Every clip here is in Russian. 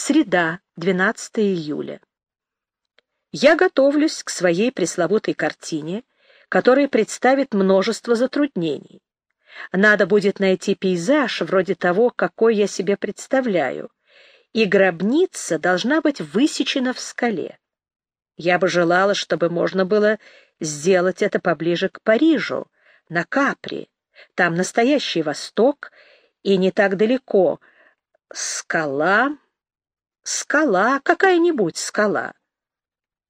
Среда, 12 июля. Я готовлюсь к своей пресловутой картине, которая представит множество затруднений. Надо будет найти пейзаж вроде того, какой я себе представляю, и гробница должна быть высечена в скале. Я бы желала, чтобы можно было сделать это поближе к Парижу, на Капри. Там настоящий Восток, и не так далеко. Скала, скала, какая-нибудь скала.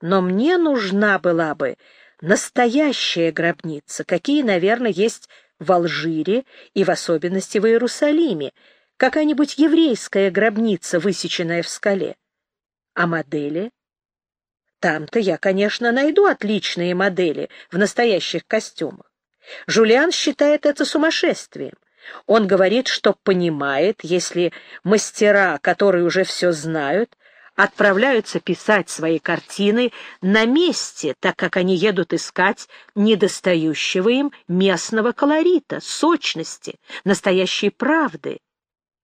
Но мне нужна была бы настоящая гробница, какие, наверное, есть в Алжире и в особенности в Иерусалиме, какая-нибудь еврейская гробница, высеченная в скале. А модели? Там-то я, конечно, найду отличные модели в настоящих костюмах. Жулиан считает это сумасшествием. Он говорит, что понимает, если мастера, которые уже все знают, отправляются писать свои картины на месте, так как они едут искать недостающего им местного колорита, сочности, настоящей правды.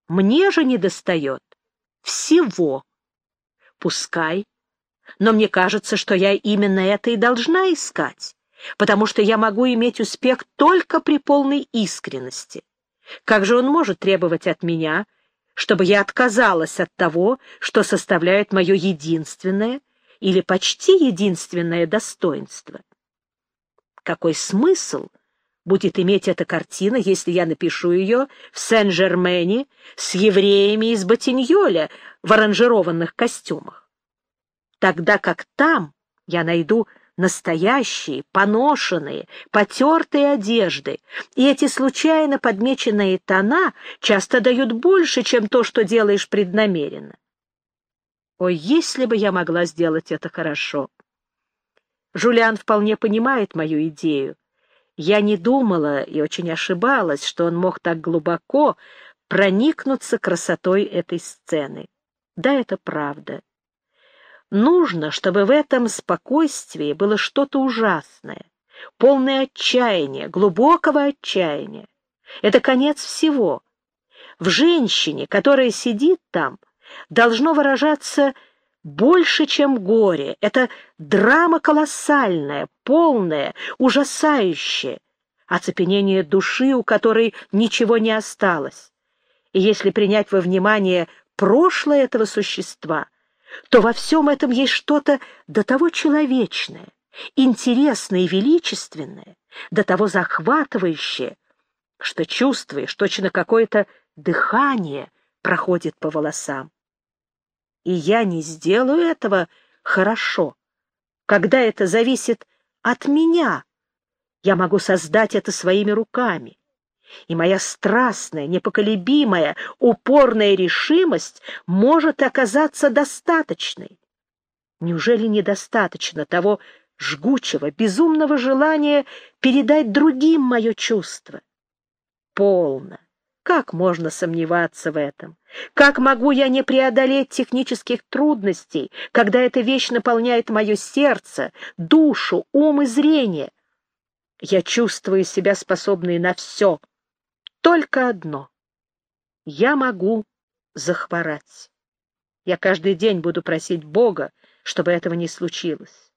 Мне же недостает всего. Пускай, но мне кажется, что я именно это и должна искать, потому что я могу иметь успех только при полной искренности. Как же он может требовать от меня, чтобы я отказалась от того, что составляет мое единственное или почти единственное достоинство. Какой смысл будет иметь эта картина, если я напишу ее в Сен-Жермене с евреями из Ботиньоля в аранжированных костюмах? Тогда как там я найду настоящие, поношенные, потертые одежды, и эти случайно подмеченные тона часто дают больше, чем то, что делаешь преднамеренно. О, если бы я могла сделать это хорошо! Жулиан вполне понимает мою идею. Я не думала и очень ошибалась, что он мог так глубоко проникнуться красотой этой сцены. Да, это правда. Нужно, чтобы в этом спокойствии было что-то ужасное, полное отчаяния, глубокого отчаяния. Это конец всего. В женщине, которая сидит там, должно выражаться больше, чем горе. Это драма колоссальная, полная, ужасающая, оцепенение души, у которой ничего не осталось. И если принять во внимание прошлое этого существа, то во всем этом есть что-то до того человечное, интересное и величественное, до того захватывающее, что чувствуешь, точно какое-то дыхание проходит по волосам. И я не сделаю этого хорошо, когда это зависит от меня. Я могу создать это своими руками и моя страстная, непоколебимая, упорная решимость может оказаться достаточной. Неужели недостаточно того жгучего, безумного желания передать другим мое чувство? Полно. Как можно сомневаться в этом? Как могу я не преодолеть технических трудностей, когда эта вещь наполняет мое сердце, душу, ум и зрение? Я чувствую себя способной на все — только одно. Я могу захворать. Я каждый день буду просить Бога, чтобы этого не случилось.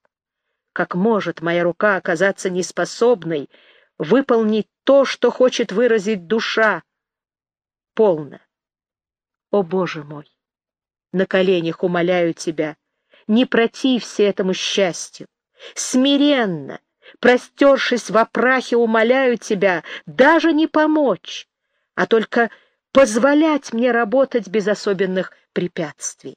Как может моя рука оказаться неспособной выполнить то, что хочет выразить душа? Полно. О, Боже мой! На коленях умоляю Тебя, не протився этому счастью. Смиренно, простершись в опрахе, умоляю тебя даже не помочь, а только позволять мне работать без особенных препятствий.